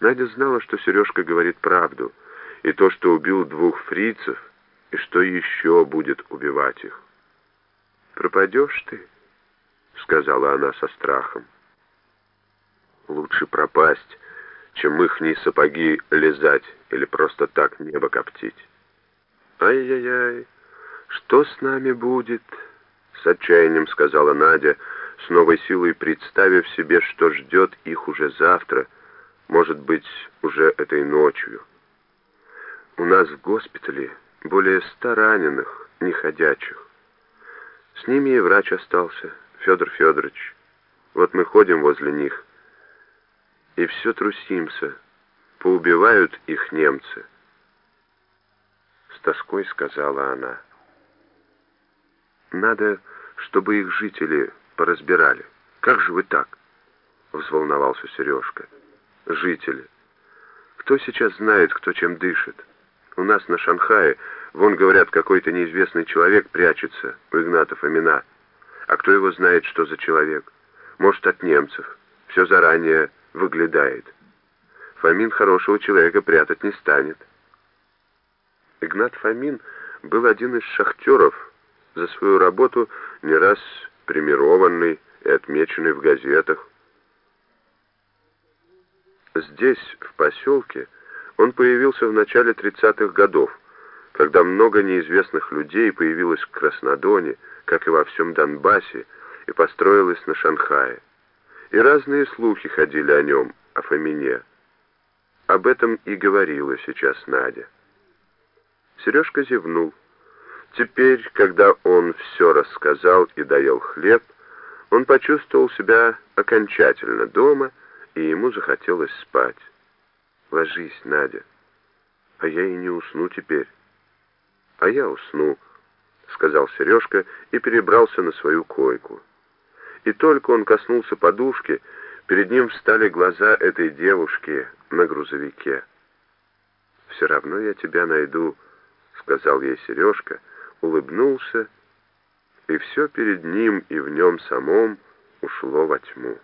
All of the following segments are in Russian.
Надя знала, что Сережка говорит правду, и то, что убил двух фрицев, и что еще будет убивать их. «Пропадешь ты?» — сказала она со страхом. «Лучше пропасть, чем ихние сапоги лизать или просто так небо коптить». «Ай-яй-яй, что с нами будет?» — с отчаянием сказала Надя, с новой силой представив себе, что ждет их уже завтра, может быть, уже этой ночью. «У нас в госпитале более ста раненых, неходячих. С ними и врач остался, Федор Федорович. Вот мы ходим возле них, и все трусимся, поубивают их немцы» тоской сказала она. «Надо, чтобы их жители поразбирали. Как же вы так?» Взволновался Сережка. «Жители. Кто сейчас знает, кто чем дышит? У нас на Шанхае, вон, говорят, какой-то неизвестный человек прячется у Игната Фомина. А кто его знает, что за человек? Может, от немцев. Все заранее выглядает. Фомин хорошего человека прятать не станет». Игнат Фомин был один из шахтеров, за свою работу не раз премированный и отмеченный в газетах. Здесь, в поселке, он появился в начале 30-х годов, когда много неизвестных людей появилось в Краснодоне, как и во всем Донбассе, и построилось на Шанхае. И разные слухи ходили о нем, о Фомине. Об этом и говорила сейчас Надя. Сережка зевнул. Теперь, когда он все рассказал и доел хлеб, он почувствовал себя окончательно дома, и ему захотелось спать. «Ложись, Надя, а я и не усну теперь». «А я усну», — сказал Сережка и перебрался на свою койку. И только он коснулся подушки, перед ним встали глаза этой девушки на грузовике. «Все равно я тебя найду», сказал ей Сережка, улыбнулся, и все перед ним и в нем самом ушло во тьму.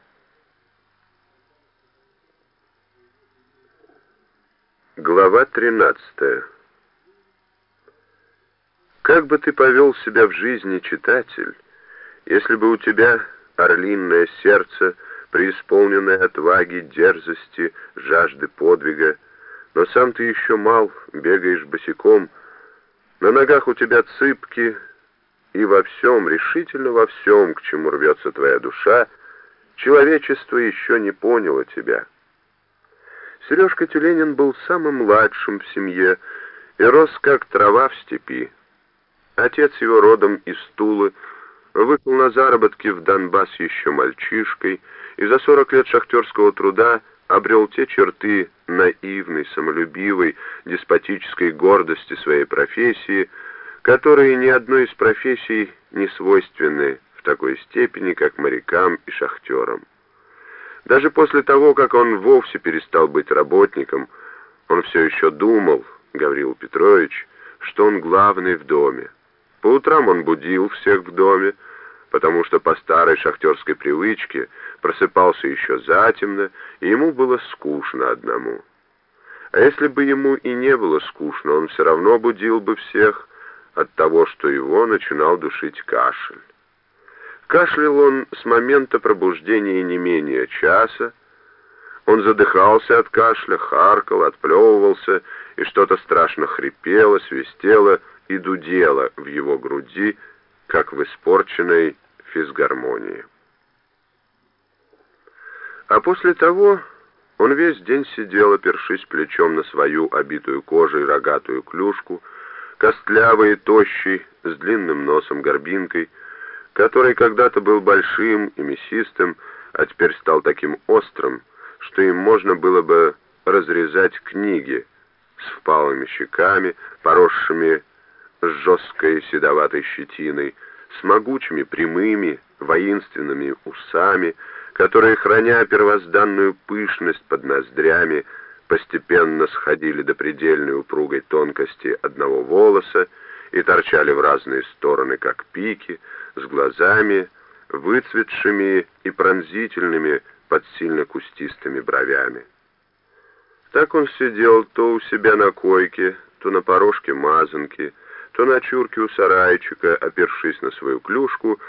Глава 13 Как бы ты повел себя в жизни, читатель, если бы у тебя орлиное сердце, преисполненное отваги, дерзости, жажды подвига, но сам ты еще мал, бегаешь босиком, на ногах у тебя цыпки, и во всем, решительно во всем, к чему рвется твоя душа, человечество еще не поняло тебя. Сережка Тюленин был самым младшим в семье и рос как трава в степи. Отец его родом из Тулы, вышел на заработки в Донбасс еще мальчишкой и за сорок лет шахтерского труда обрел те черты наивной, самолюбивой, деспотической гордости своей профессии, которые ни одной из профессий не свойственны в такой степени, как морякам и шахтерам. Даже после того, как он вовсе перестал быть работником, он все еще думал, Гаврил Петрович, что он главный в доме. По утрам он будил всех в доме, потому что по старой шахтерской привычке просыпался еще затемно, и ему было скучно одному. А если бы ему и не было скучно, он все равно будил бы всех от того, что его начинал душить кашель. Кашлял он с момента пробуждения не менее часа, он задыхался от кашля, харкал, отплевывался, и что-то страшно хрипело, свистело и дудело в его груди, как в испорченной физгармонии. А после того он весь день сидел, опершись плечом на свою обитую кожей рогатую клюшку, костлявый и тощий, с длинным носом горбинкой, который когда-то был большим и мясистым, а теперь стал таким острым, что им можно было бы разрезать книги с впалыми щеками, поросшими жесткой седоватой щетиной, с могучими прямыми воинственными усами, которые, храня первозданную пышность под ноздрями, постепенно сходили до предельной упругой тонкости одного волоса и торчали в разные стороны, как пики, с глазами, выцветшими и пронзительными под сильно кустистыми бровями. Так он сидел то у себя на койке, то на порожке мазанки, то на чурке у сарайчика, опершись на свою клюшку,